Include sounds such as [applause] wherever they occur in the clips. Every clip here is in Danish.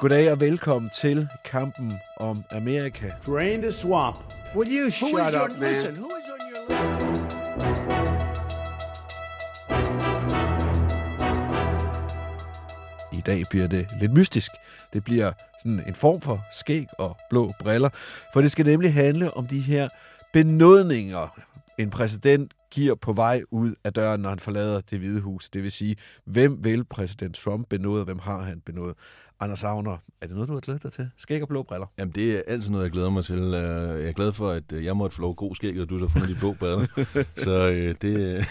Goddag og velkommen til kampen om Amerika. Drain the swamp. Will you Who shut is your, up, man? listen, who is on your list? I dag bliver det lidt mystisk. Det bliver sådan en form for skæg og blå briller, for det skal nemlig handle om de her benådninger, en præsident giver på vej ud af døren, når han forlader det hvide hus. Det vil sige, hvem vil præsident Trump benåde, hvem har han benådet? Anders Savner, er det noget, du har glædet dig til? Skæg og blå briller? Jamen, det er altid noget, jeg glæder mig til. Øh, Jeg er glad for, at øh, jeg måtte få lov god skæg, og du så fundet de blå briller. [laughs] så øh, det, det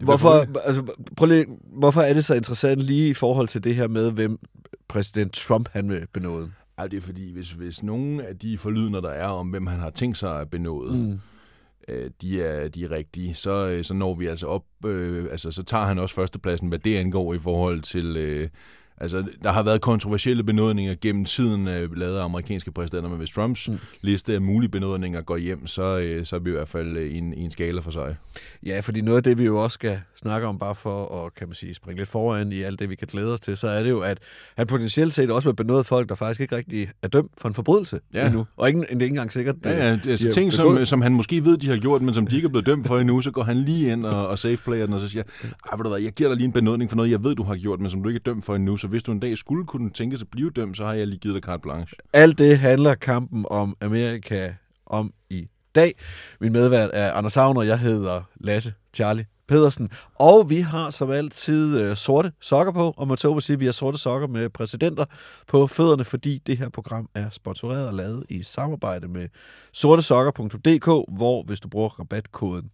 Hvorfor, altså, prøv lige, hvorfor er det så interessant lige i forhold til det her med, hvem præsident Trump han vil benåde? Ej, det er fordi, hvis, hvis nogen af de forlydender, der er om, hvem han har tænkt sig at benåde, mm øh, de, er, de er rigtige, så, øh, så når vi altså op, øh, altså så tager han også førstepladsen, hvad det angår i forhold til... Øh, Altså, der har været kontroversielle benådninger gennem tiden øh, lavet af amerikanske præsidenter, men hvis Trumps mm. liste af mulige benådninger går hjem, så, øh, så er vi i hvert fald øh, i en, i en skala for sig. Ja, fordi noget af det, vi jo også skal snakke om, bare for at kan man sige, springe lidt foran i alt det, vi kan glæde os til, så er det jo, at han potentielt set også vil benåde folk, der faktisk ikke rigtig er dømt for en forbrydelse Ja. endnu. Og ikke, det er ikke engang sikkert, Ja, ja, de altså ting, som, som han måske ved, de har gjort, men som de ikke er blevet dømt for endnu, så går han lige ind og, og safe den, og så siger, Ej, ved du hvad, jeg giver dig lige en benådning for noget, jeg ved, du har gjort, men som du ikke er dømt for endnu, så hvis du en dag skulle kunne tænke sig at blive dømt, så har jeg lige givet dig carte blanche. Alt det handler kampen om Amerika om i dag. Min medvært er Anders Savner, jeg hedder Lasse Charlie Pedersen, og vi har som altid øh, sorte sokker på, og man så må sige, at vi har sorte sokker med præsidenter på fødderne, fordi det her program er sponsoreret og lavet i samarbejde med sortesokker.dk, hvor hvis du bruger rabatkoden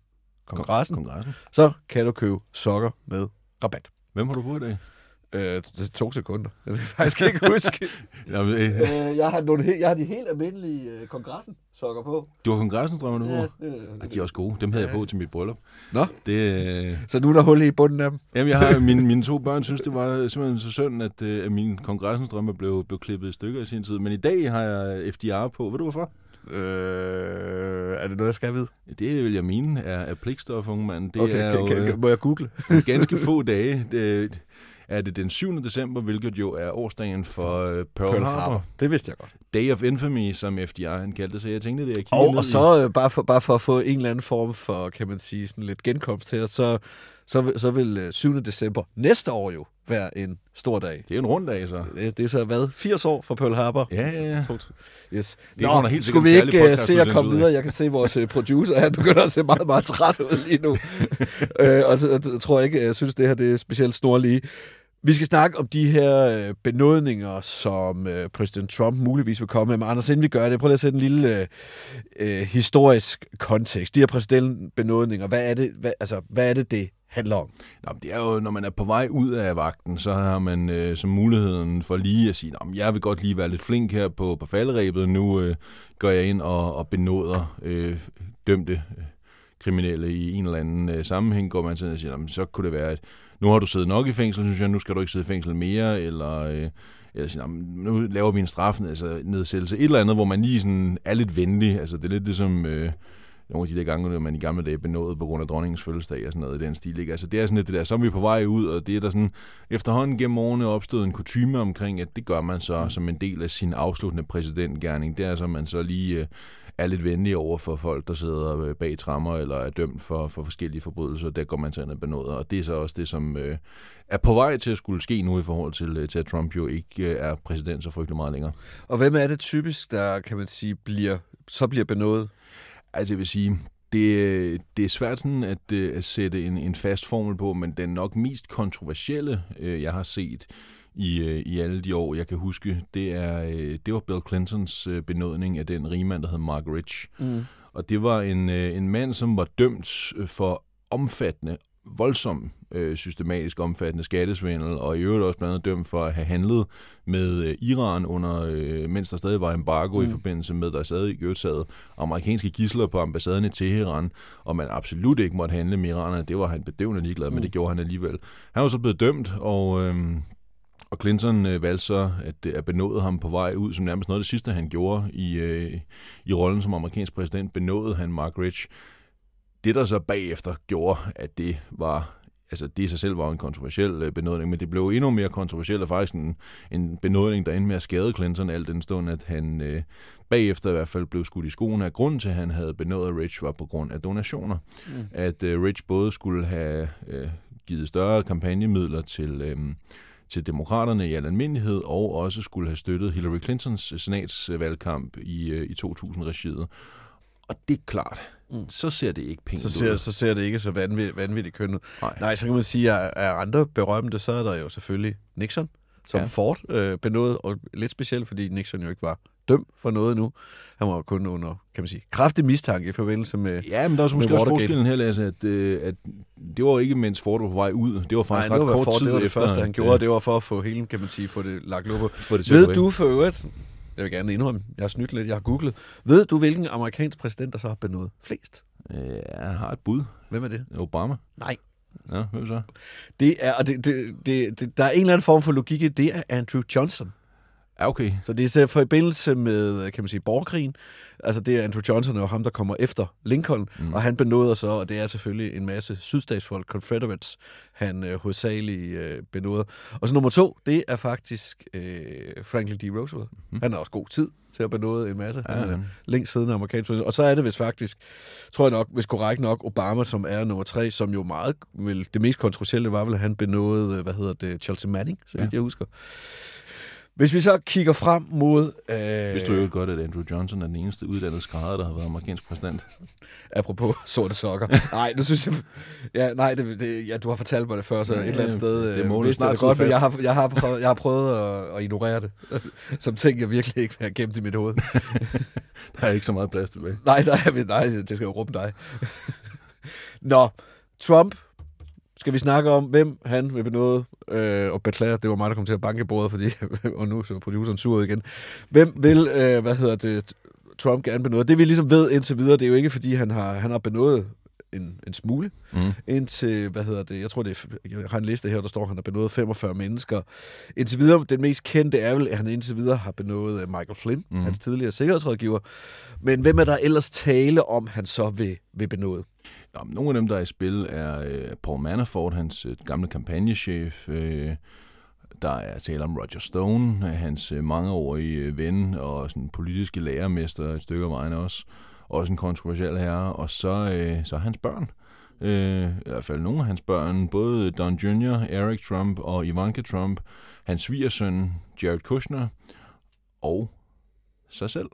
kongressen, Kongressen. så kan du købe sokker med rabat. Hvem har du på i dag? Øh, det to sekunder. Jeg skal faktisk ikke [laughs] huske. Jamen, øh, øh, jeg, har nogle, jeg har de helt almindelige øh, kongressen sokker på. du har kongressen, drømmer du? Ja, Ja, det, Ej, de er også gode. Dem havde jeg på til mit bryllup. Nå, Det, øh, så nu er der hul i bunden af dem. jamen, jeg har, [laughs] mine, mine to børn synes, det var simpelthen så synd, at, øh, at min kongressens drømme blev, blev klippet i stykker i sin tid. Men i dag har jeg FDR på. Ved du hvorfor? Øh, er det noget, jeg skal vide? Det vil jeg mene er, er pligtstof, unge mand. Det Okay, er kan, jo, kan, øh, kan, må jeg google? ganske få dage det, er det den 7. december, hvilket jo er årsdagen for uh, Pearl, Pearl Harbor. Det vidste jeg godt. Day of Infamy, som FDR han kaldte så jeg tænkte, det jeg Og, og så øh, bare, for, bare for at få en eller anden form for, kan man sige, sådan lidt genkomst her, så, så, så vil øh, 7. december næste år jo være en stor dag. Det er en rund dag, så. Det, det er så hvad? 80 år for Pearl Harbor? Ja, ja, ja. Yes. Det runder helt skulle vi ikke uh, podcast, se at komme videre? Jeg kan se, at vores øh, producer han begynder at se meget, meget træt ud lige nu. øh, og så jeg tror jeg ikke, jeg synes, det her det er specielt snorlige. Vi skal snakke om de her øh, benådninger, som øh, præsident Trump muligvis vil komme med. Men Anders, inden vi gør det, prøv lige at sætte en lille øh, øh, historisk kontekst. De her præsidentbenådninger, hvad er det, hvad, altså, hvad er det, det handler om? Nå, det er jo, når man er på vej ud af vagten, så har man øh, som muligheden for lige at sige, Nå, jeg vil godt lige være lidt flink her på, på falderæbet. Nu øh, går jeg ind og, og benåder øh, dømte øh, kriminelle i en eller anden øh, sammenhæng. Går man sådan og siger, "Nå, så kunne det være, at nu har du siddet nok i fængsel, synes jeg, nu skal du ikke sidde i fængsel mere, eller... Øh, eller sige, nu laver vi en straf, altså nedsættelse, et eller andet, hvor man lige sådan er lidt venlig. Altså, det er lidt som øh, nogle af de der gange, når man i gamle dage benåede på grund af dronningens fødselsdag og sådan noget i den stil. Ikke? Altså, det er sådan lidt det der, så er vi på vej ud, og det er der sådan efterhånden gennem årene opstået en kutume omkring, at det gør man så mm. som en del af sin afsluttende præsidentgærning. Det er så, at man så lige øh, er lidt venlig over for folk, der sidder øh, bag trammer eller er dømt for, for forskellige forbrydelser. Der går man til at benåder, og det er så også det, som øh, er på vej til at skulle ske nu i forhold til, øh, til at Trump jo ikke øh, er præsident så frygtelig meget længere. Og hvem er det typisk, der kan man sige, bliver, så bliver benådet? Altså jeg vil sige, det, det er svært sådan at, øh, at sætte en, en fast formel på, men den nok mest kontroversielle, øh, jeg har set i, øh, i alle de år, jeg kan huske, det, er, det var Bill Clintons benådning af den rigmand, der hed Mark Rich. Mm. Og det var en, en mand, som var dømt for omfattende, voldsom, øh, systematisk omfattende skattesvindel, og i øvrigt også blandt andet dømt for at have handlet med øh, Iran, under, øh, mens der stadig var embargo mm. i forbindelse med, der stadig i sad amerikanske gisler på ambassaden i Teheran, og man absolut ikke måtte handle med iranerne. Det var han bedøvende ligeglad, mm. men det gjorde han alligevel. Han var så blevet dømt, og... Øh, og Clinton øh, valgte så at, øh, at benåde ham på vej ud, som nærmest noget af det sidste, han gjorde i, øh, i rollen som amerikansk præsident, benåede han Mark Rich. Det, der så bagefter gjorde, at det var altså det i sig selv var en kontroversiel øh, benådning, men det blev endnu mere kontroversielt og faktisk en, en benådning, der endte med at skade Clinton, alt den stund, at han øh, bagefter i hvert fald blev skudt i skoene, at grunden til, at han havde benådet Rich, var på grund af donationer. Mm. At øh, Rich både skulle have øh, givet større kampagnemidler til... Øh, til demokraterne i al almindelighed, og også skulle have støttet Hillary Clintons senatsvalgkamp i, øh, i 2000-regiet. Og det er klart, mm. så ser det ikke pænt Så ud. ser, så ser det ikke så vanvittigt, vanvittigt kønt ud. Nej. Nej, så kan man sige, at af andre berømte, så er der jo selvfølgelig Nixon, som Ja. ja. Ford øh, benåede, og lidt specielt, fordi Nixon jo ikke var dømt for noget nu. Han var kun under, kan man sige, kraftig mistanke i forbindelse med... Ja, men der er så måske også forskellen her, Lasse, at, øh, at det var ikke, mens Ford var på vej ud. Det var faktisk Nej, det ret var, kort Ford, tid det var det efter. første, han gjorde, øh, det var for at få hele, kan man sige, få det lagt gå Ved du for øvrigt, jeg vil gerne indrømme, jeg har snydt lidt, jeg har googlet, ved du, hvilken amerikansk præsident, der så har benået flest? Øh, jeg har et bud. Hvem er det? Obama. Nej. Ja, hvem så? Det er, og det, det, det, det, der er en eller anden form for logik i, det er Andrew Johnson. Ja, okay. Så det er i forbindelse med, kan man sige, borgerkrigen. Altså det er Andrew Johnson jo ham, der kommer efter Lincoln, mm. og han benåder så, og det er selvfølgelig en masse sydstatsfolk, Confederates, han øh, hovedsageligt øh, benåder. Og så nummer to, det er faktisk øh, Franklin D. Roosevelt. Mm. Han har også god tid til at benåde en masse. Ja, Han er han. længst siddende amerikansk. Og så er det vist faktisk, tror jeg nok, hvis korrekt nok, Obama, som er nummer tre, som jo meget, vel, det mest kontroversielle var vel, at han benåede, hvad hedder det, Chelsea Manning, så vidt Ja. jeg husker. Hvis vi så kigger frem mod... Øh, Vidste du jo godt, at Andrew Johnson er den eneste uddannede skrædder, der har været amerikansk præsident? Apropos [laughs] sorte sokker. Nej, nu synes jeg... Ja, nej, det, det, ja, du har fortalt mig det før, så Ja, et eller andet sted... det øh, må du vidste jeg det godt, men jeg har, jeg, har prøvet, jeg har prøvet at, at ignorere det. [laughs] Som ting, jeg virkelig ikke have gemt i mit hoved. [laughs] Der er ikke så meget plads tilbage. Nej, nej, nej, det skal jo rumme dig. Nå, Trump. Skal vi snakke om, hvem han vil benåde? Øh, og beklager, det var mig, der kom til at banke bordet, fordi, [laughs] og nu så er produceren sur ud igen. Hvem vil, øh, hvad hedder det, Trump gerne benåde? Det vi ligesom ved indtil videre, det er jo ikke, fordi han har, han har benådet en, en smule. Mm. Indtil, hvad hedder det, jeg tror, det er, jeg har en liste her, der står, at han har benådet 45 mennesker. Indtil videre, den mest kendte er vel, at han indtil videre har benådet øh, Michael Flynn, mm. hans tidligere sikkerhedsrådgiver. Men hvem er der ellers tale om, han så vil, vil benåde? Nå, nogle af dem, der er i spil, er øh, Paul Manafort, hans øh, gamle kampagnechef. Øh, der er tale om Roger Stone, hans øh, mangeårige øh, ven og sådan politiske lærermester et stykke af vejen også. Også en kontroversiel herre. Og så, øh, så hans børn. Øh, I hvert fald nogle af hans børn. Både Don Jr., Eric Trump og Ivanka Trump. Hans svigersøn, Jared Kushner. Og sig selv.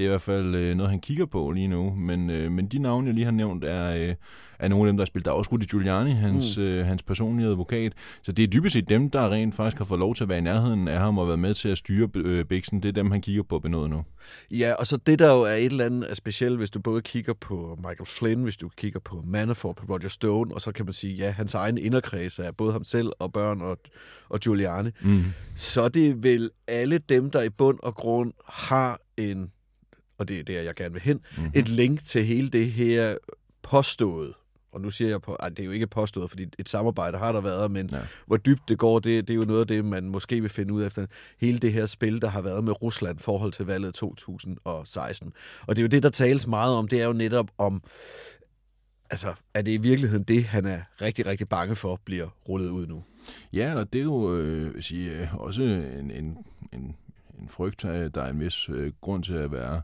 Det er i hvert fald øh, noget, han kigger på lige nu. Men, øh, men de navne, jeg lige har nævnt, er, øh, er nogle af dem, der har spillet. Der er også Rudy Giuliani, hans, mm. øh, hans personlige advokat. Så det er dybest set dem, der rent faktisk har fået lov til at være i nærheden af ham og været med til at styre øh, Bixen. Det er dem, han kigger på benådet nu. Ja, og så det der jo er et eller andet specielt, hvis du både kigger på Michael Flynn, hvis du kigger på Manafort, på Roger Stone, og så kan man sige, ja, hans egen inderkreds er både ham selv og børn og, og Giuliani. Mm. så er det vel alle dem, der i bund og grund har en, og det er der, jeg gerne vil hen, Mhm. mm-hmm. et link til hele det her påstået. Og nu siger jeg på, ej, det er jo ikke påstået, fordi et samarbejde har der været, men Ja. hvor dybt det går, det, det er jo noget af det, man måske vil finde ud af efter hele det her spil, der har været med Rusland i forhold til valget 2016. Og det er jo det, der tales meget om, det er jo netop om, altså, er det i virkeligheden det, han er rigtig, rigtig bange for, bliver rullet ud nu? Ja, og det er jo øh, sige, øh, også en, en, en, en frygt, der er en vis øh, grund til at være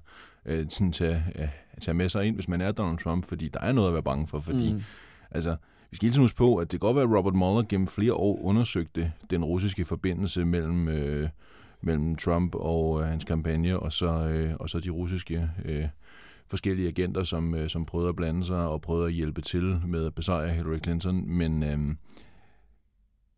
øh, sådan til at, tage med sig ind, hvis man er Donald Trump, fordi der er noget at være bange for, fordi mm. altså, vi skal hele huske på, at det kan godt være, at Robert Mueller gennem flere år undersøgte den russiske forbindelse mellem, øh, mellem Trump og øh, hans kampagne, og så, øh, og så de russiske øh, forskellige agenter, som, øh, som prøvede at blande sig og prøvede at hjælpe til med at besejre Hillary Clinton, men... Øh,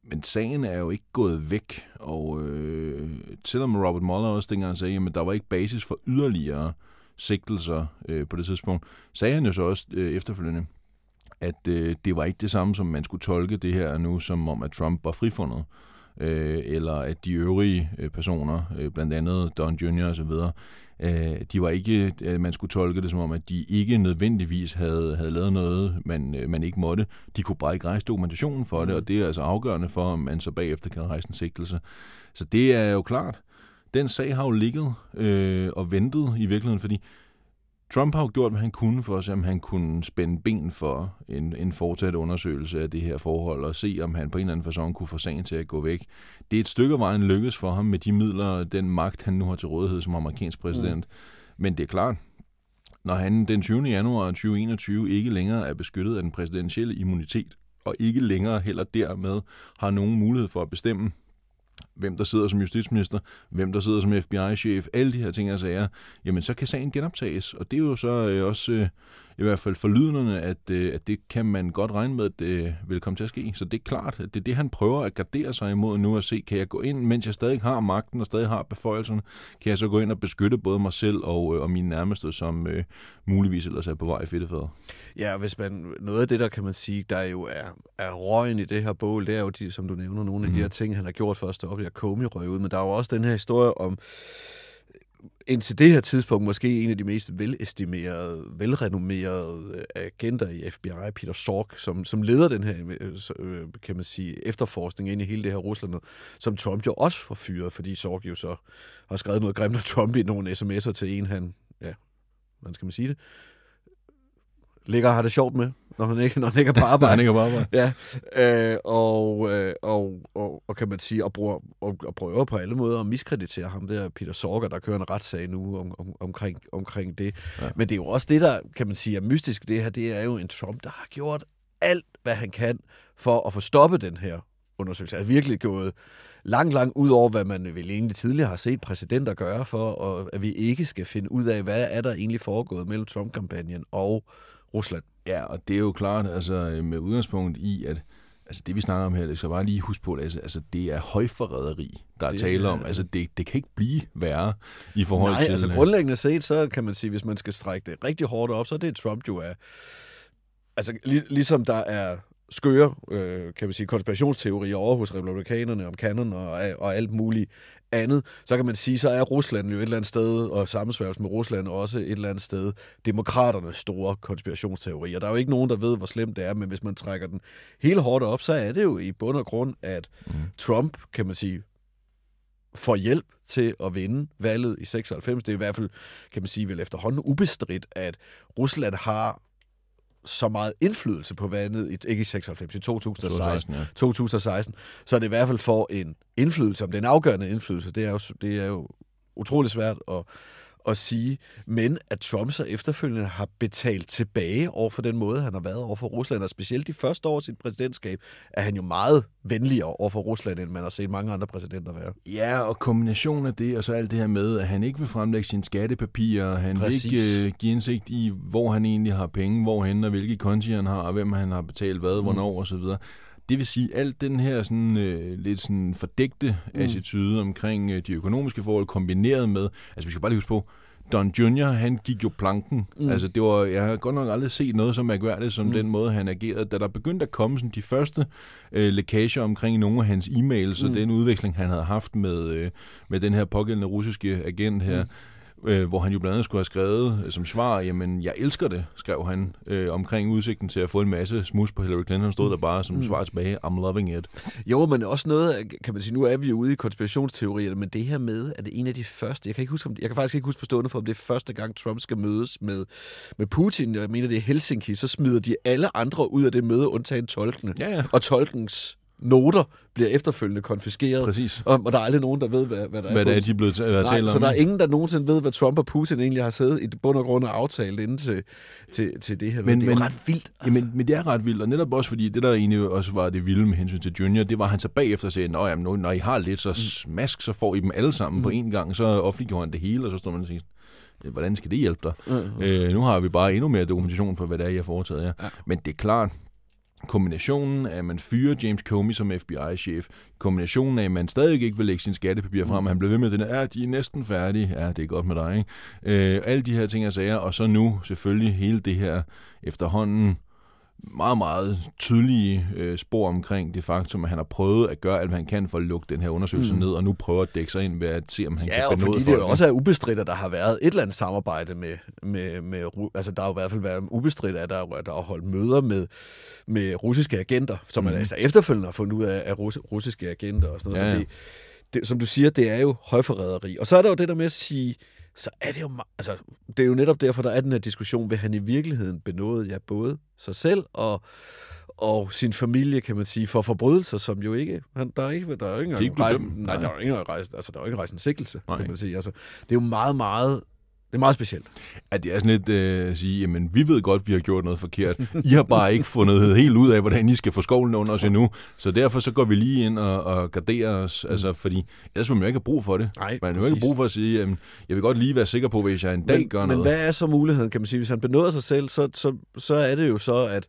men sagen er jo ikke gået væk, og øh, selvom Robert Mueller også dengang sagde, at der var ikke basis for yderligere sigtelser øh, på det tidspunkt, sagde han jo så også øh, efterfølgende, at øh, det var ikke det samme, som man skulle tolke det her nu, som om, at Trump var frifundet, øh, eller at de øvrige øh, personer, øh, blandt andet Don Jr. og så videre, øh, de var ikke, øh, man skulle tolke det som om, at de ikke nødvendigvis havde, havde lavet noget, man, øh, man ikke måtte. De kunne bare ikke rejse dokumentationen for det, og det er altså afgørende for, om man så bagefter kan rejse en sigtelse. Så det er jo klart. Den sag har jo ligget øh, og ventet i virkeligheden, fordi Trump har jo gjort, hvad han kunne for at se, om han kunne spænde ben for en, en fortsat undersøgelse af det her forhold, og se, om han på en eller anden fasong kunne få sagen til at gå væk. Det er et stykke af vejen lykkes for ham med de midler, den magt, han nu har til rådighed som amerikansk præsident. Mm. Men det er klart, når han den 20. januar 2021 ikke længere er beskyttet af den præsidentielle immunitet, og ikke længere heller dermed har nogen mulighed for at bestemme, hvem der sidder som justitsminister, hvem der sidder som FBI-chef, alle de her ting og sager, jamen så kan sagen genoptages. Og det er jo så øh, også øh, i hvert fald forlydende, at, øh, at det kan man godt regne med, at det vil komme til at ske. Så det er klart, at det er det, han prøver at gardere sig imod nu, at se, kan jeg gå ind, mens jeg stadig har magten og stadig har beføjelserne, kan jeg så gå ind og beskytte både mig selv og, øh, og mine nærmeste, som øh, muligvis ellers er på vej i fedtefadet. Ja, hvis man, noget af det, der kan man sige, der jo er, er røgen i det her bål, det er jo, de, som du nævner, nogle af mm. de her ting, han har gjort for at stå op i at ud, men der er jo også den her historie om, indtil det her tidspunkt måske en af de mest velestimerede, velrenommerede øh, agenter i FBI, Peter Sork, som, som leder den her, øh, øh, kan man sige, efterforskning ind i hele det her Rusland, som Trump jo også får fyret, fordi Sork jo så har skrevet noget grimt om Trump i nogle sms'er til en, han, ja, hvordan skal man sige det, ligger og har det sjovt med, når han ikke, når han ikke er på [laughs] arbejde. han ikke er på arbejde. Ja, øh, og, øh, og, og, og kan man sige, og, bruger, og, og prøver på alle måder at miskreditere ham der, Peter Sorger, der kører en retssag nu om, om, omkring, omkring det. Ja. Men det er jo også det, der kan man sige er mystisk det her, det er jo en Trump, der har gjort alt, hvad han kan for at få stoppet den her undersøgelse. Er virkelig gået langt, langt ud over, hvad man vel egentlig tidligere har set præsidenter gøre for, og at vi ikke skal finde ud af, hvad er der egentlig foregået mellem Trump-kampagnen og Rusland. Ja, og det er jo klart, altså med udgangspunkt i, at altså det vi snakker om her, det skal bare lige huske på, at altså, altså det er højforræderi, der er det, tale om. Altså det, det kan ikke blive værre i forhold nej, til... altså grundlæggende set, så kan man sige, hvis man skal strække det rigtig hårdt op, så er det Trump jo er... Altså lig, ligesom der er skøre, øh, kan man sige, konspirationsteorier over hos republikanerne om kanon og, og alt muligt andet, så kan man sige, så er Rusland jo et eller andet sted, og sammensværgelsen med Rusland også et eller andet sted, demokraternes store konspirationsteorier. Der er jo ikke nogen, der ved, hvor slemt det er, men hvis man trækker den helt hårdt op, så er det jo i bund og grund, at mm. Trump, kan man sige, får hjælp til at vinde valget i 96. Det er i hvert fald, kan man sige, vel efterhånden ubestridt, at Rusland har så meget indflydelse på vandet, i, ikke i 96, i 2016, 2016, ja. 2016, så er det i hvert fald får en indflydelse, om det er en afgørende indflydelse, det er jo, det er jo utrolig svært at, at sige, men at Trump så efterfølgende har betalt tilbage over for den måde, han har været over for Rusland, og specielt de første år af sit præsidentskab, er han jo meget venligere over for Rusland, end man har set mange andre præsidenter være. Ja, og kombinationen af det, og så alt det her med, at han ikke vil fremlægge sine skattepapirer, han Præcis. vil ikke uh, give indsigt i, hvor han egentlig har penge, hvorhen og hvilke konti han har, og hvem han har betalt hvad, mm. hvornår osv., det vil sige, alt den her sådan, øh, lidt sådan fordægte mm. attitude omkring øh, de økonomiske forhold, kombineret med, altså vi skal bare lige huske på, Don Jr., han gik jo planken. Mm. Altså, det var, jeg har godt nok aldrig set noget så mærkværdigt som mm. den måde, han agerede. Da der begyndte at komme sådan, de første øh, lækager omkring nogle af hans e-mails mm. og den udveksling, han havde haft med, øh, med den her pågældende russiske agent her, mm øh, hvor han jo blandt andet skulle have skrevet øh, som svar, jamen, jeg elsker det, skrev han, øh, omkring udsigten til at få en masse smus på Hillary Clinton. Han stod der bare som mm. svar tilbage, I'm loving it. Jo, men også noget, kan man sige, nu er vi jo ude i konspirationsteorier, men det her med, at det er en af de første, jeg kan, ikke huske, om, jeg kan faktisk ikke huske på stående for, om det er første gang, Trump skal mødes med, med Putin, jeg mener det er Helsinki, så smider de alle andre ud af det møde, undtagen tolkene. Ja, ja. Og tolkens noter bliver efterfølgende konfiskeret. Præcis. Og, og der er aldrig nogen, der ved, hvad, hvad der hvad er. Hvad er de blevet Nej, talt om? så der er ingen, der nogensinde ved, hvad Trump og Putin egentlig har siddet i bund og grund og aftalt inden til, til, til det her. Men, det er men, ret vildt. Altså. Jamen, men det er ret vildt, og netop også fordi det, der egentlig også var det vilde med hensyn til Junior, det var han så bagefter sagde, Nå, jamen, når I har lidt så mm. smask, så får I dem alle sammen mm. på én gang. Så offentliggjorde han det hele, og så står man og siger, hvordan skal det hjælpe dig? Mm. Øh, nu har vi bare endnu mere dokumentation for, hvad det er, I har foretaget jer. Ja. Men det er klart, kombinationen af, at man fyrer James Comey som FBI-chef, kombinationen af, at man stadig ikke vil lægge sin skattepapir frem, og han blev ved med den, ja, de er næsten færdige, ja, det er godt med dig, ikke? Øh, alle de her ting og sager, og så nu selvfølgelig hele det her efterhånden meget, meget tydelige øh, spor omkring det faktum, at han har prøvet at gøre alt, hvad han kan for at lukke den her undersøgelse mm. ned, og nu prøver at dække sig ind ved at se, om han ja, kan benåde fordi det jo også er ubestridt, at der har været et eller andet samarbejde med, med, med altså der har jo i hvert fald været ubestridt, at der, der har holdt møder med, med russiske agenter, som mm. man altså efterfølgende har fundet ud af, af russ, russiske agenter og sådan noget. Ja. Så det, det, som du siger, det er jo højforræderi. Og så er der jo det der med at sige, så er det jo... Altså, det er jo netop derfor, der er den her diskussion, vil han i virkeligheden benåde ja, både sig selv og, og sin familie, kan man sige, for forbrydelser, som jo ikke... Han, der er ikke, der er ikke De ikke rejsen, nej, der er ikke rejsen, altså, der er ikke rejsen sigtelse, Nej. kan man sige. Altså, det er jo meget, meget... Det er meget specielt. At det er sådan lidt øh, at sige, jamen vi ved godt, vi har gjort noget forkert. I har bare ikke fundet helt ud af, hvordan I skal få skovlen under os endnu. Så derfor så går vi lige ind og, og garderer os, altså fordi ellers vil man jo ikke have brug for det. Nej, Man vil jo ikke brug for at sige, jamen, jeg vil godt lige være sikker på, hvis jeg en dag men, gør men noget. hvad er så muligheden, kan man sige? Hvis han benåder sig selv, så, så, så er det jo så, at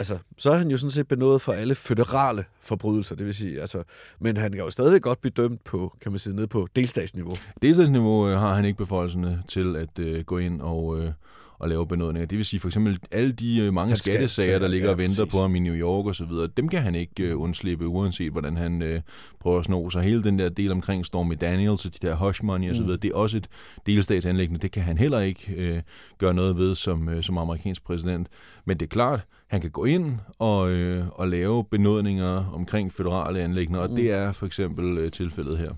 altså, så er han jo sådan set benådet for alle føderale forbrydelser, det vil sige, altså, men han kan jo stadig godt blive dømt på, kan man sige, ned på delstatsniveau. Delstatsniveau øh, har han ikke beføjelserne til at øh, gå ind og, øh, og lave benådninger. Det vil sige for eksempel alle de øh, mange Hans skattesager, der ligger ja, og venter præcis. på ham i New York og så videre, dem kan han ikke øh, undslippe, uanset hvordan han øh, prøver at sno sig. Hele den der del omkring Stormy Daniels og de der hush money og så videre, det er også et delstatsanlæggende. Det kan han heller ikke øh, gøre noget ved som, øh, som amerikansk præsident. Men det er klart, han kan gå ind og, øh, og lave benådninger omkring føderale anlæggende, og det er for eksempel øh, tilfældet her.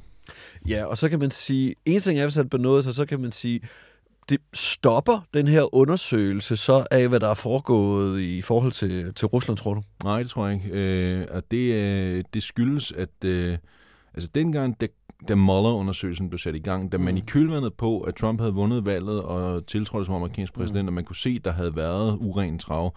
Ja, og så kan man sige, en ting er, hvis han benåder sig, så kan man sige, det stopper den her undersøgelse så af, hvad der er foregået i forhold til, til Rusland, tror du? Nej, det tror jeg ikke. Øh, og det, øh, det skyldes, at øh, altså dengang, da, da Mueller-undersøgelsen blev sat i gang, da man i kølvandet på, at Trump havde vundet valget og tiltrådte som amerikansk præsident, og man kunne se, der havde været uren trav,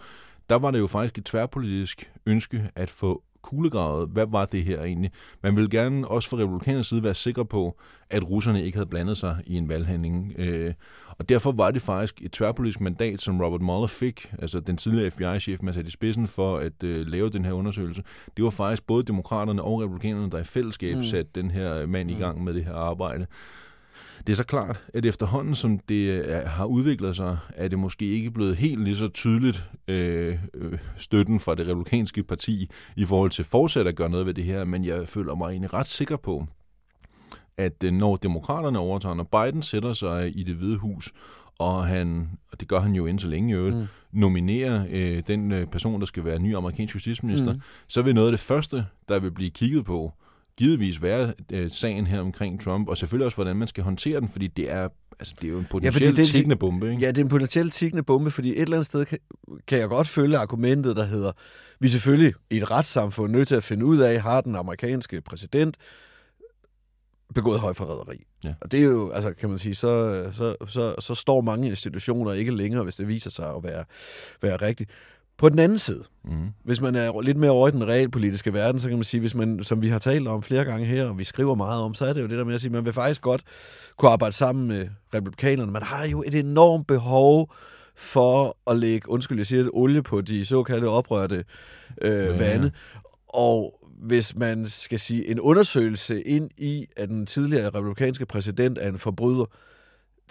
der var det jo faktisk et tværpolitisk ønske at få kuglegravet, hvad var det her egentlig? Man ville gerne også fra republikanernes side være sikker på, at russerne ikke havde blandet sig i en valghandling. Øh, og derfor var det faktisk et tværpolitisk mandat, som Robert Mueller fik, altså den tidligere FBI-chef, man satte i spidsen for at øh, lave den her undersøgelse. Det var faktisk både demokraterne og republikanerne, der i fællesskab mm. satte den her mand i gang med det her arbejde. Det er så klart, at efterhånden som det er, har udviklet sig, er det måske ikke blevet helt lige så tydeligt øh, øh, støtten fra det republikanske parti i forhold til fortsat at gøre noget ved det her, men jeg føler mig egentlig ret sikker på, at øh, når demokraterne overtager, når Biden sætter sig i det hvide hus, og han, og det gør han jo indtil længe i øvrigt, mm. nominerer øh, den øh, person, der skal være ny amerikansk justitsminister, mm. så vil noget af det første, der vil blive kigget på, givetvis være øh, sagen her omkring Trump, og selvfølgelig også, hvordan man skal håndtere den, fordi det er, altså, det er jo en potentielt det- ja, tikkende bombe. Ikke? Ja, det er en potentielt tikkende bombe, fordi et eller andet sted kan, kan jeg godt følge argumentet, der hedder, vi er selvfølgelig i et retssamfund nødt til at finde ud af, har den amerikanske præsident begået højforræderi. Ja. Og det er jo, altså kan man sige, så, så, så, så står mange institutioner ikke længere, hvis det viser sig at være, være rigtigt. På den anden side, Mm. hvis man er lidt mere over i den realpolitiske verden, så kan man sige, hvis man, som vi har talt om flere gange her, og vi skriver meget om, så er det jo det der med at sige, at man vil faktisk godt kunne arbejde sammen med republikanerne. Man har jo et enormt behov for at lægge, undskyld, jeg siger det, olie på de såkaldte oprørte øh, Ja. vande. Og hvis man skal sige en undersøgelse ind i, at den tidligere republikanske præsident er en forbryder,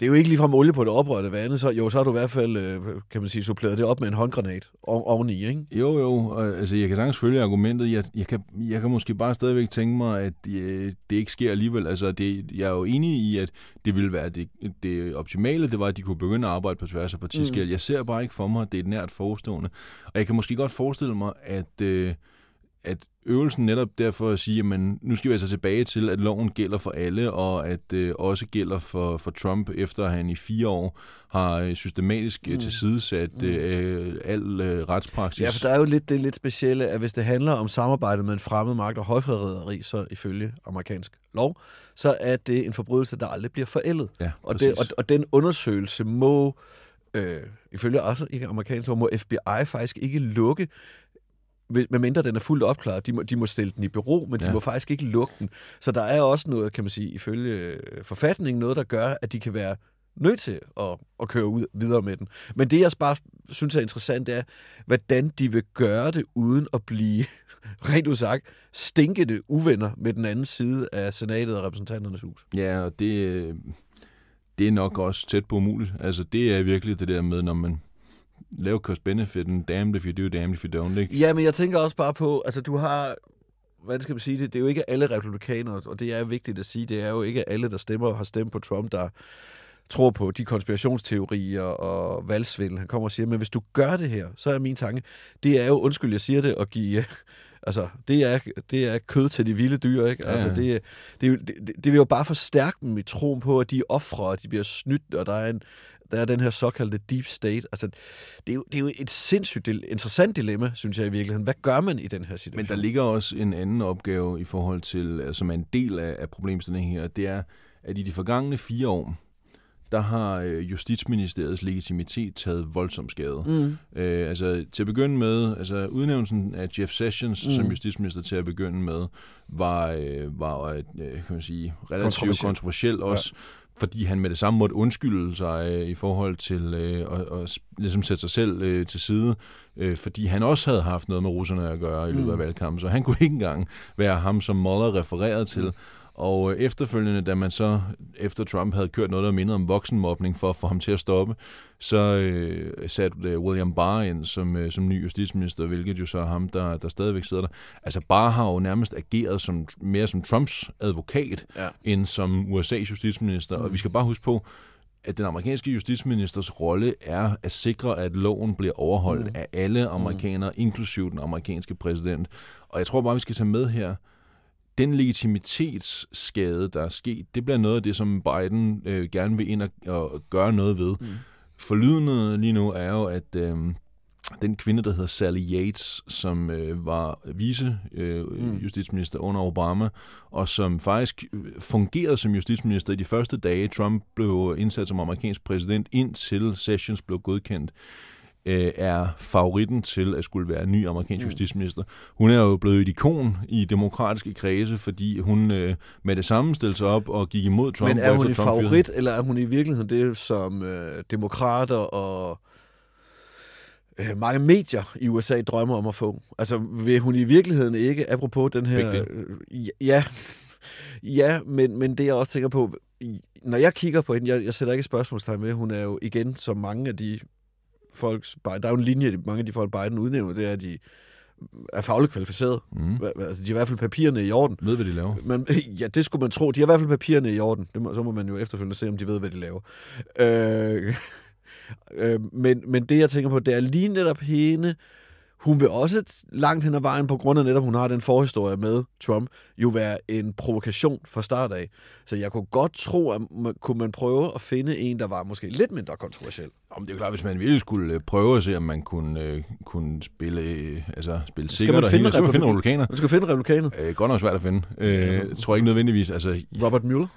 det er jo ikke ligefrem olie på det oprørte vande, så jo, så har du i hvert fald, øh, kan man sige, suppleret det op med en håndgranat oveni, ikke? Jo, jo. Altså, jeg kan sagtens følge argumentet. Jeg, jeg, kan, jeg kan måske bare stadigvæk tænke mig, at øh, det ikke sker alligevel. Altså, det, jeg er jo enig i, at det ville være det, det optimale, det var, at de kunne begynde at arbejde på tværs af partiskæld. Mm. Jeg ser bare ikke for mig, at det er et nært forestående. Og jeg kan måske godt forestille mig, at... Øh, at øvelsen netop derfor at sige, at nu skal vi altså tilbage til, at loven gælder for alle, og at øh, også gælder for, for Trump, efter han i fire år har øh, systematisk mm. tilsidesat øh, al øh, retspraksis. Ja, for der er jo lidt det lidt specielle, at hvis det handler om samarbejde med en fremmed magt og højforræderi, så ifølge amerikansk lov, så er det en forbrydelse, der aldrig bliver forældet. Ja, og, det, og, og den undersøgelse må, øh, ifølge også ikke amerikansk lov, må FBI faktisk ikke lukke, medmindre den er fuldt opklaret. De må, de må stille den i bero, men de Ja. må faktisk ikke lukke den. Så der er også noget, kan man sige, ifølge øh, forfatningen, noget, der gør, at de kan være nødt til at, at køre ud, videre med den. Men det, jeg bare synes er interessant, er, hvordan de vil gøre det, uden at blive, [laughs] rent udsagt, stinkende uvenner med den anden side af senatet og repræsentanternes hus. Ja, og det, øh, det er nok også tæt på umuligt. Altså, det er virkelig det der med, når man lave cost-benefiten, damned if you do, damned if you don't, ikke? Ja, men jeg tænker også bare på, altså du har, hvad skal man sige, det, det er jo ikke alle republikanere, og det er vigtigt at sige, det er jo ikke alle, der stemmer og har stemt på Trump, der tror på de konspirationsteorier og valgsvindel. Han kommer og siger, men hvis du gør det her, så er min tanke, det er jo, undskyld, jeg siger det, at give Altså, det er, det er kød til de vilde dyr, ikke? Altså, ja. det, det, det, det, vil jo bare forstærke dem i troen på, at de er ofre, og de bliver snydt, og der er, en, der er den her såkaldte deep state. Altså, det er jo, det er jo et sindssygt interessant dilemma, synes jeg i virkeligheden. Hvad gør man i den her situation? Men der ligger også en anden opgave i forhold til, altså, som er en del af, af problemstillingen her, det er, at i de forgangne fire år, der har øh, Justitsministeriets legitimitet taget voldsom skade. Mm. Øh, altså til at begynde med, altså udnævnelsen af Jeff Sessions mm. som justitsminister til at begynde med, var, øh, var øh, kan man sige, relativt Kontroversiel. kontroversiel også, ja. fordi han med det samme måtte undskylde sig øh, i forhold til øh, at, at ligesom sætte sig selv øh, til side, øh, fordi han også havde haft noget med russerne at gøre i løbet af valgkampen, så han kunne ikke engang være ham, som Mueller refererede til. Og øh, efterfølgende, da man så, efter Trump havde kørt noget, der mindede om voksenmobning for at få ham til at stoppe, så øh, satte øh, William Barr ind som, øh, som ny justitsminister, hvilket jo så er ham, der, der stadigvæk sidder der. Altså Barr har jo nærmest ageret som, mere som Trumps advokat, Ja. end som USA's justitsminister. Mm. Og vi skal bare huske på, at den amerikanske justitsministers rolle er at sikre, at loven bliver overholdt mm. af alle amerikanere, mm. inklusive den amerikanske præsident. Og jeg tror bare, vi skal tage med her, den legitimitetsskade, der er sket, det bliver noget af det, som Biden øh, gerne vil ind og, og gøre noget ved. Mm. Forlydende lige nu er jo, at øh, den kvinde, der hedder Sally Yates, som øh, var vice øh, mm. justitsminister under Obama, og som faktisk øh, fungerede som justitsminister i de første dage, Trump blev indsat som amerikansk præsident, indtil Sessions blev godkendt øh, er favoritten til at skulle være ny amerikansk mm. justitsminister. Hun er jo blevet et ikon i demokratiske kredse, fordi hun øh, med det samme stillede sig op og gik imod Trump. Men er hun en favorit, eller er hun i virkeligheden det, som øh, demokrater og øh, mange medier i USA drømmer om at få? Altså, vil hun i virkeligheden ikke, apropos den her... Øh, ja, [laughs] ja men, men det jeg også tænker på, når jeg kigger på hende, jeg, jeg sætter ikke spørgsmålstegn med, hun er jo igen, som mange af de folks, der er jo en linje, mange af de folk, Biden udnævner, det er, at de er fagligt kvalificeret. Mm. Altså, de har i hvert fald papirerne i orden. Ved, hvad de laver. Men, [laughs] ja, det skulle man tro. De har i hvert fald papirerne i orden. Det må, så må man jo efterfølgende se, om de ved, hvad de laver. Øh, [laughs] øh, men, men det, jeg tænker på, det er lige netop hende. Hun vil også langt hen ad vejen, på grund af netop, hun har den forhistorie med Trump, jo være en provokation fra start af. Så jeg kunne godt tro, at man, kunne man prøve at finde en, der var måske lidt mindre kontroversiel. Om det er jo klart, hvis man ville skulle øh, prøve at se, om man kunne, øh, kunne spille, øh, altså, spille sikkert og finde hele, så man finde republik- republikaner. Man skal finde republikaner. Øh, godt nok svært at finde. Øh, jeg tror ikke nødvendigvis, altså... Robert Mueller. [laughs]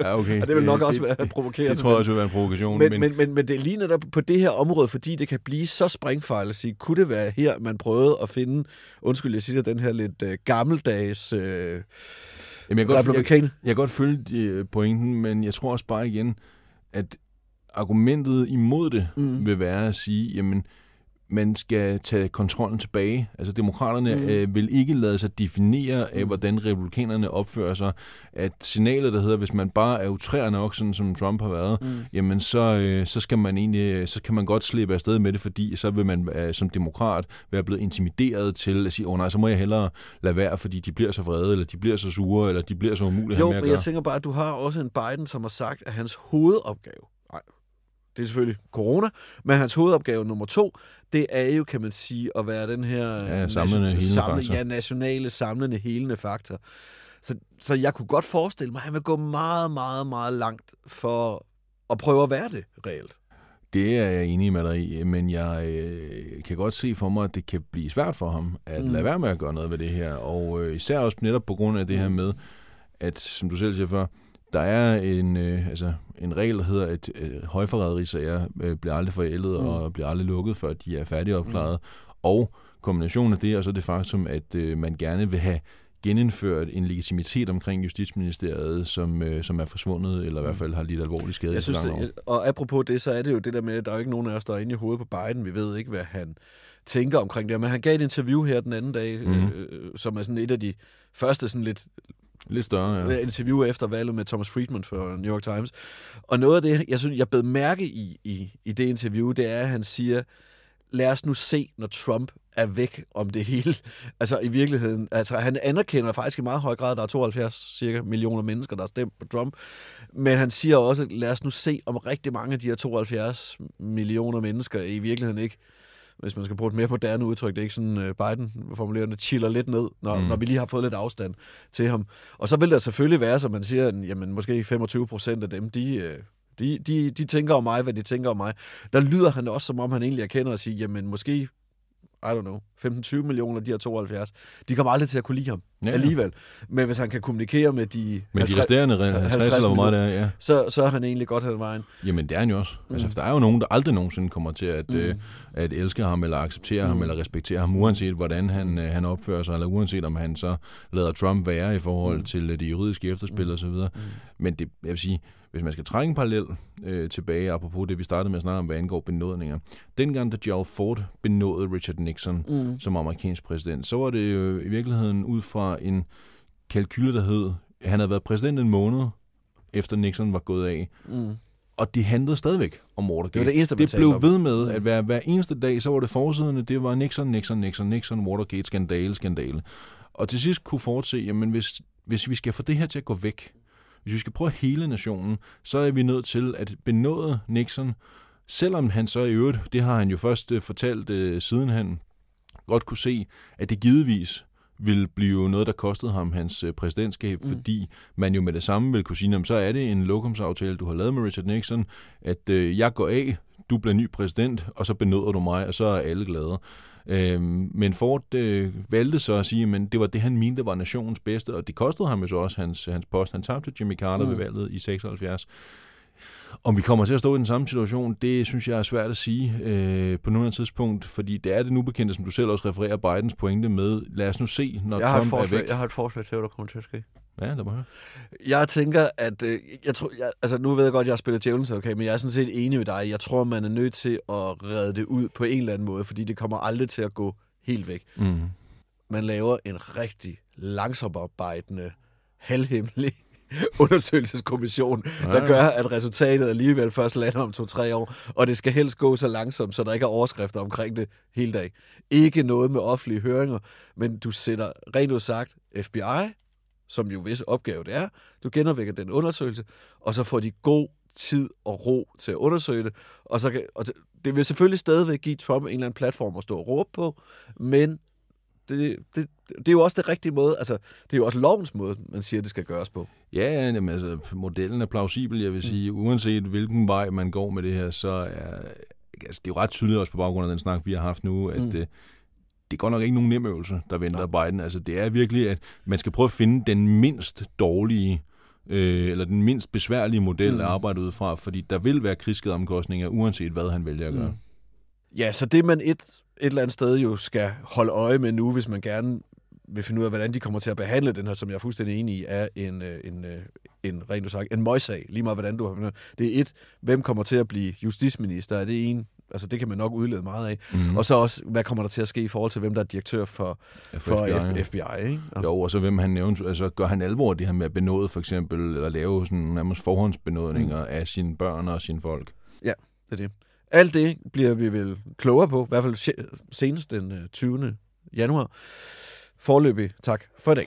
Ja, okay. Og det vil nok det, også det, være provokerende. Det tror jeg også vil være en provokation. Men, men, men, men det er lige netop på det her område, fordi det kan blive så springfejl at sige, kunne det være her, man prøvede at finde, undskyld, jeg siger den her lidt øh, gammeldags øh, Jamen, jeg, godt, jeg, jeg kan godt følge øh, pointen, men jeg tror også bare igen, at argumentet imod det Mm. vil være at sige, jamen, man skal tage kontrollen tilbage. Altså, demokraterne Mm. mm. øh, vil ikke lade sig definere af, hvordan republikanerne opfører sig. At signalet, der hedder, hvis man bare er utrær nok, sådan som Trump har været, Mm. jamen så, øh, så skal man egentlig, så kan man godt slippe afsted med det, fordi så vil man øh, som demokrat være blevet intimideret til at sige, åh oh, nej, så må jeg hellere lade være, fordi de bliver så vrede, eller de bliver så sure, eller de bliver så umulige Jo, men jeg tænker bare, at du har også en Biden, som har sagt, at hans hovedopgave, det er selvfølgelig corona, men hans hovedopgave nummer to, det er jo, kan man sige, at være den her Ja, samlende, helende samle, faktor. ja, nationale, samlende, helende faktor. Så, så jeg kunne godt forestille mig, at han vil gå meget, meget, meget langt for at prøve at være det reelt. Det er jeg enig med dig i, men jeg øh, kan godt se for mig, at det kan blive svært for ham at Mm. mm. lade være med at gøre noget ved det her. Og øh, især også netop på grund af det her Mm. med, at som du selv siger før, der er en, øh, altså, en regel, der hedder, at øh, højforræderisager øh, bliver aldrig forældet Mm. mm. og bliver aldrig lukket, før de er færdigopklaret. Mm. Og kombinationen af det, og så det faktum, at øh, man gerne vil have genindført en legitimitet omkring Justitsministeriet, som, øh, som er forsvundet, eller i hvert fald har lidt alvorlig skade. Jeg i synes, det, og apropos det, så er det jo det der med, at der er ikke nogen af os, der er inde i hovedet på Biden. Vi ved ikke, hvad han tænker omkring det. Men han gav et interview her den anden dag, mm. Øh, som er sådan et af de første sådan lidt Lidt større, ja. interview efter valget med Thomas Friedman for New York Times. Og noget af det, jeg synes, jeg bed mærke i, i, i det interview, det er, at han siger, lad os nu se, når Trump er væk om det hele. [laughs] Altså i virkeligheden, altså han anerkender faktisk i meget høj grad, at der er 72 cirka millioner mennesker, der har stemt på Trump. Men han siger også, lad os nu se, om rigtig mange af de her 72 millioner mennesker i virkeligheden ikke hvis man skal bruge et mere moderne udtryk. Det er ikke sådan, uh, Biden formulerer det, chiller lidt ned, når, Mm. mm. når vi lige har fået lidt afstand til ham. Og så vil der selvfølgelig være, som man siger, en- jamen måske 25 procent af dem, de, øh, de, de, de tænker om mig, hvad de tænker om mig. Der lyder han også, som om han egentlig erkender at sige, jamen måske I don't know, 15-20 millioner de her 72, de kommer aldrig til at kunne lide ham Ja, ja, alligevel. Men hvis han kan kommunikere med de, Men de resterende 50, 50 eller hvor meget det er, ja. så, så er han egentlig godt hen vejen. Jamen, det er han jo også. Mm. Altså, der er jo nogen, der aldrig nogensinde kommer til at, mm. Mm. øh, at elske ham, eller acceptere mm. ham, Mm. eller respektere ham, uanset hvordan han, øh, han opfører sig, eller uanset om han så lader Trump være i forhold mm. Mm. til øh, det juridiske efterspil Mm. og så videre. Men det, jeg vil sige, hvis man skal trække en parallel øh, tilbage, apropos det, vi startede med at snakke om, hvad angår benådninger. Dengang, da Gerald Ford benådede Richard Nixon Mm. som amerikansk præsident, så var det jo i virkeligheden ud fra en kalkyle, der hed, han havde været præsident en måned, efter Nixon var gået af, Mm. og de handlede stadigvæk om Watergate. Det var det eneste, det blev om. ved med, at hver, hver eneste dag, så var det forsiderne, det var Nixon, Nixon, Nixon, Nixon, Watergate, skandale, skandale. Og til sidst kunne forudse, jamen hvis, hvis vi skal få det her til at gå væk, hvis vi skal prøve hele nationen, så er vi nødt til at benåde Nixon, selvom han så i øvrigt, det har han jo først øh, fortalt øh, siden han godt kunne se, at det givetvis ville blive noget, der kostede ham hans øh, præsidentskab, mm. Fordi man jo med det samme vil kunne sige, "Nå, så er det en lokumsaftale, du har lavet med Richard Nixon, at øh, jeg går af, du bliver ny præsident, og så benåder du mig, og så er alle glade. Øhm, men Ford øh, valgte så at sige, at det var det, han mente var nationens bedste, og det kostede ham jo så også hans, hans post. Han tabte Jimmy Carter mm. Ved valget i 76. Om vi kommer til at stå i den samme situation, det synes jeg er svært at sige øh, på nuværende tidspunkt, fordi det er det nu bekendte, som du selv også refererer Bidens pointe med. Lad os nu se, når Jeg har, et Trump er væk. jeg har et forslag til, hvad der kommer til at ske. Ja, der må høre. Jeg tænker, at... Øh, jeg tror, jeg, altså, nu ved jeg godt, at jeg har spillet djævelens okay, men jeg er sådan set enig med dig. Jeg tror, man er nødt til at redde det ud på en eller anden måde, fordi det kommer aldrig til at gå helt væk. Mm. Man laver en rigtig langsomt arbejdende, halvhemmelig [laughs] undersøgelseskommission, Ja, der ja. gør, at resultatet alligevel først lander om to-tre år, og det skal helst gå så langsomt, så der ikke er overskrifter omkring det hele dag. Ikke noget med offentlige høringer, men du sætter rent ud sagt FBI, som jo vis opgave det er, du genopvækker den undersøgelse, og så får de god tid og ro til at undersøge det, og, så kan, og det- vil selvfølgelig stadigvæk give Trump en eller anden platform at stå og råbe på, men det, det, det er jo også det rigtige måde, altså det er jo også lovens måde, man siger, det skal gøres på. Ja, ja, jamen, altså, modellen er plausibel, jeg vil sige. Uanset hvilken vej man går med det her, så er altså, det er jo ret tydeligt også på baggrund af den snak, vi har haft nu, at mm. Mm. Det, er godt nok ikke nogen nem øvelse, der venter Biden. Altså, det er virkelig, at man skal prøve at finde den mindst dårlige øh, eller den mindst besværlige model mm. at arbejde ud fra, fordi der vil være krigsskadeomkostninger, uanset hvad han vælger at gøre. Mm. Ja, så det man et, et eller andet sted jo skal holde øje med nu, hvis man gerne vil finde ud af, hvordan de kommer til at behandle den her, som jeg er fuldstændig enig i, er en, øh, en, øh, en rent sagt, en møgssag, lige meget hvordan du har Det er et, hvem kommer til at blive justitsminister? Er det en, altså det kan man nok udlede meget af. Mm. Mm. Og så også, hvad kommer der til at ske i forhold til, hvem der er direktør for, Ja, for FBI, ja. FBI, ikke? Altså, Jo, og så hvem han nævner, altså gør han alvor det her med at benåde for eksempel, eller lave sådan nærmest forhåndsbenådninger mm. af sine børn og sine folk. det er det. Alt det bliver vi vel klogere på, i hvert fald se- senest den øh, 20. januar. Forløbig tak for i dag.